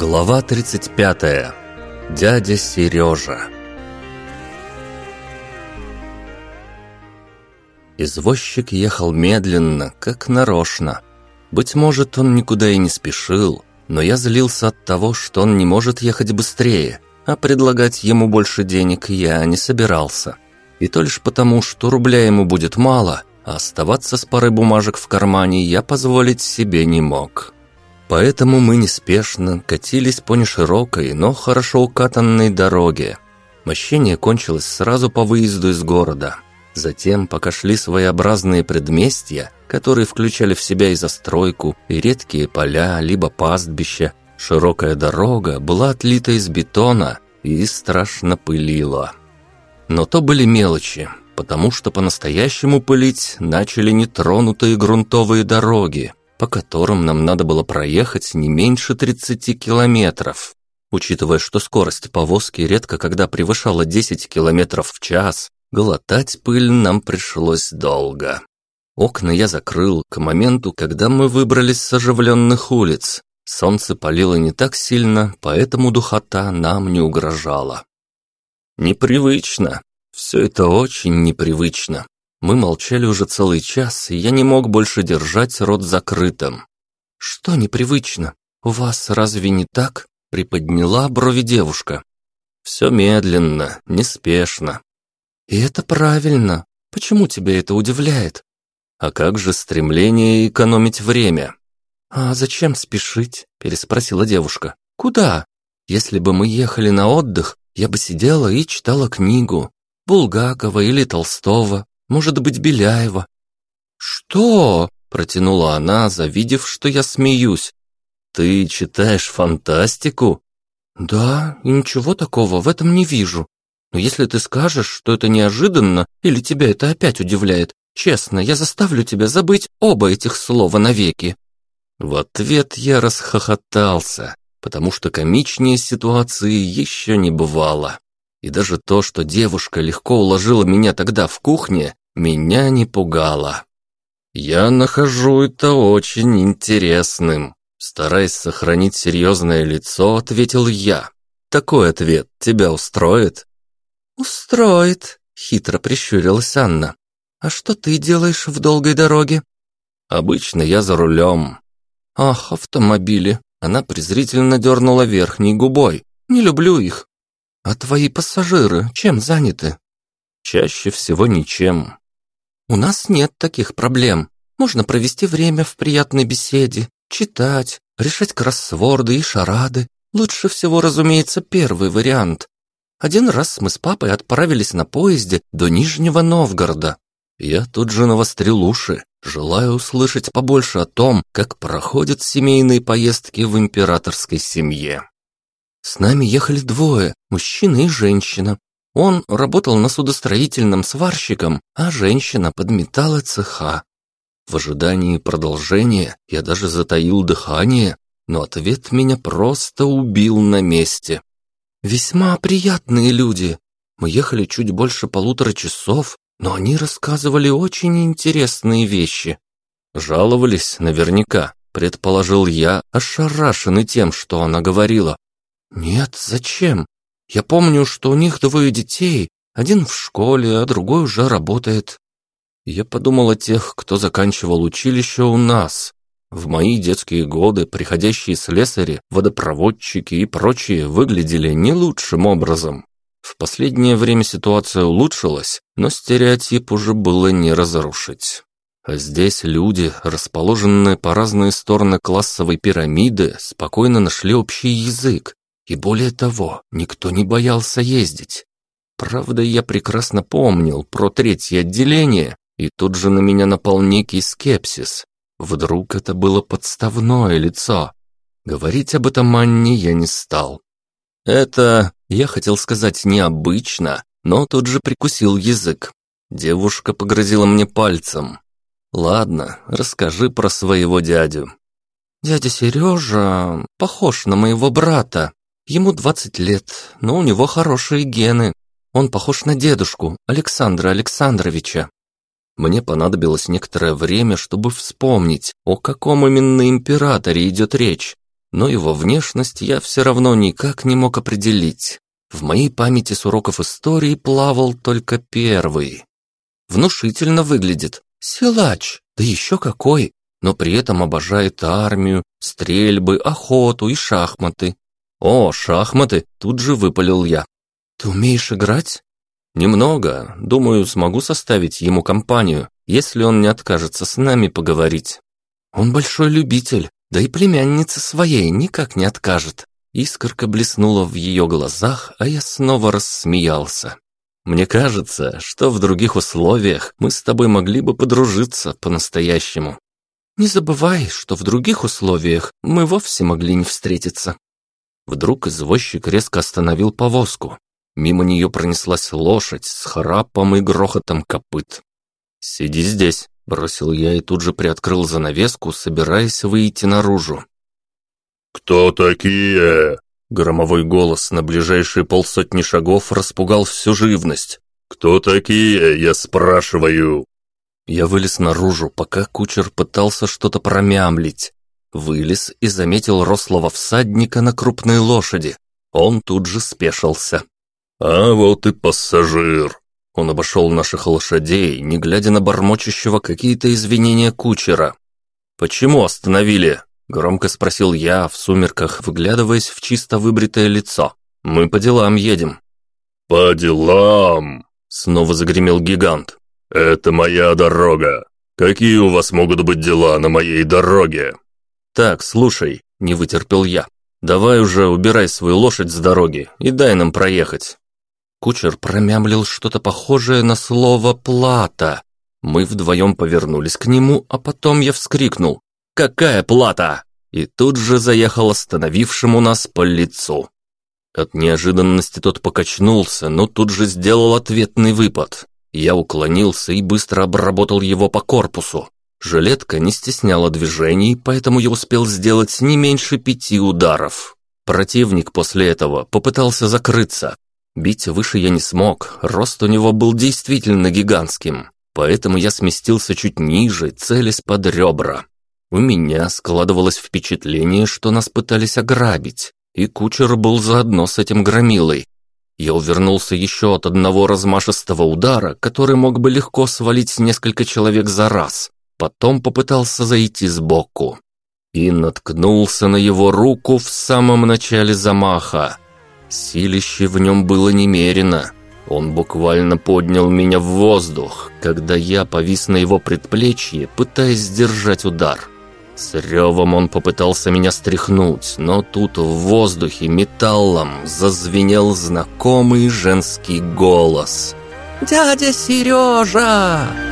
Глава 35. Дядя Сережа. Извозчик ехал медленно, как нарочно. Быть может, он никуда и не спешил, но я злился от того, что он не может ехать быстрее, а предлагать ему больше денег я не собирался. И то лишь потому, что рубля ему будет мало, а оставаться с парой бумажек в кармане я позволить себе не мог. Поэтому мы неспешно катились по неширокой, но хорошо укатанной дороге. Мощение кончилось сразу по выезду из города. Затем, пока шли своеобразные предместья, которые включали в себя и застройку, и редкие поля, либо пастбища, широкая дорога была отлита из бетона и страшно пылила. Но то были мелочи, потому что по-настоящему пылить начали нетронутые грунтовые дороги, по которым нам надо было проехать не меньше 30 километров. Учитывая, что скорость повозки редко когда превышала 10 километров в час, глотать пыль нам пришлось долго. Окна я закрыл к моменту, когда мы выбрались с оживленных улиц. Солнце палило не так сильно, поэтому духота нам не угрожала. Непривычно. Все это очень непривычно. Мы молчали уже целый час, и я не мог больше держать рот закрытым. «Что непривычно? У вас разве не так?» — приподняла брови девушка. «Все медленно, неспешно». «И это правильно. Почему тебя это удивляет?» «А как же стремление экономить время?» «А зачем спешить?» — переспросила девушка. «Куда? Если бы мы ехали на отдых, я бы сидела и читала книгу. Булгакова или Толстого, может быть, Беляева». «Что?» – протянула она, завидев, что я смеюсь. «Ты читаешь фантастику?» «Да, и ничего такого в этом не вижу. Но если ты скажешь, что это неожиданно, или тебя это опять удивляет, честно, я заставлю тебя забыть оба этих слова навеки». В ответ я расхохотался, потому что комичнее ситуации еще не бывало. И даже то, что девушка легко уложила меня тогда в кухне, меня не пугало. Я нахожу это очень интересным. Стараясь сохранить серьезное лицо, ответил я. Такой ответ тебя устроит? Устроит, хитро прищурилась Анна. А что ты делаешь в долгой дороге? Обычно я за рулем. Ах, автомобили. Она презрительно дернула верхней губой. Не люблю их. А твои пассажиры чем заняты? Чаще всего ничем. У нас нет таких проблем. Можно провести время в приятной беседе, читать, решать кроссворды и шарады. Лучше всего, разумеется, первый вариант. Один раз мы с папой отправились на поезде до Нижнего Новгорода. Я тут же навострил уши, желая услышать побольше о том, как проходят семейные поездки в императорской семье. С нами ехали двое, мужчина и женщина. Он работал на судостроительном сварщиком, а женщина подметала цеха. В ожидании продолжения я даже затаил дыхание, но ответ меня просто убил на месте. Весьма приятные люди. Мы ехали чуть больше полутора часов, но они рассказывали очень интересные вещи. Жаловались наверняка, предположил я, ошарашенный тем, что она говорила. Нет, зачем? Я помню, что у них двое детей, один в школе, а другой уже работает. Я подумал о тех, кто заканчивал училище у нас. В мои детские годы приходящие слесари, водопроводчики и прочие выглядели не лучшим образом. В последнее время ситуация улучшилась, но стереотип уже было не разрушить. А здесь люди, расположенные по разные стороны классовой пирамиды, спокойно нашли общий язык и более того, никто не боялся ездить. Правда, я прекрасно помнил про третье отделение, и тут же на меня напал некий скепсис. Вдруг это было подставное лицо. Говорить об этом Анне я не стал. Это, я хотел сказать, необычно, но тут же прикусил язык. Девушка погрозила мне пальцем. «Ладно, расскажи про своего дядю». «Дядя Сережа похож на моего брата», Ему 20 лет, но у него хорошие гены. Он похож на дедушку, Александра Александровича. Мне понадобилось некоторое время, чтобы вспомнить, о каком именно императоре идет речь. но его внешность я все равно никак не мог определить. В моей памяти с уроков истории плавал только первый. Внушительно выглядит. Силач, да еще какой! Но при этом обожает армию, стрельбы, охоту и шахматы. О, шахматы, тут же выпалил я. Ты умеешь играть? Немного. Думаю, смогу составить ему компанию, если он не откажется с нами поговорить. Он большой любитель, да и племянница своей никак не откажет. Искорка блеснула в ее глазах, а я снова рассмеялся. Мне кажется, что в других условиях мы с тобой могли бы подружиться по-настоящему. Не забывай, что в других условиях мы вовсе могли не встретиться. Вдруг извозчик резко остановил повозку. Мимо нее пронеслась лошадь с храпом и грохотом копыт. «Сиди здесь», — бросил я и тут же приоткрыл занавеску, собираясь выйти наружу. «Кто такие?» Громовой голос на ближайшие полсотни шагов распугал всю живность. «Кто такие, я спрашиваю?» Я вылез наружу, пока кучер пытался что-то промямлить. Вылез и заметил рослого всадника на крупной лошади. Он тут же спешился. «А вот и пассажир!» Он обошел наших лошадей, не глядя на бормочущего какие-то извинения кучера. «Почему остановили?» Громко спросил я в сумерках, выглядываясь в чисто выбритое лицо. «Мы по делам едем». «По делам!» Снова загремел гигант. «Это моя дорога. Какие у вас могут быть дела на моей дороге?» «Так, слушай», — не вытерпел я. «Давай уже убирай свою лошадь с дороги и дай нам проехать». Кучер промямлил что-то похожее на слово «плата». Мы вдвоем повернулись к нему, а потом я вскрикнул. Какая плата?» И тут же заехал остановившему нас по лицу. От неожиданности тот покачнулся, но тут же сделал ответный выпад. Я уклонился и быстро обработал его по корпусу. Жилетка не стесняла движений, поэтому я успел сделать не меньше пяти ударов. Противник после этого попытался закрыться. Бить выше я не смог, рост у него был действительно гигантским, поэтому я сместился чуть ниже, целясь под ребра. У меня складывалось впечатление, что нас пытались ограбить, и кучер был заодно с этим громилой. Я увернулся еще от одного размашистого удара, который мог бы легко свалить несколько человек за раз. Потом попытался зайти сбоку. И наткнулся на его руку в самом начале замаха. Силище в нем было немерено. Он буквально поднял меня в воздух, когда я повис на его предплечье, пытаясь сдержать удар. С ревом он попытался меня стряхнуть, но тут в воздухе металлом зазвенел знакомый женский голос. «Дядя Сережа!»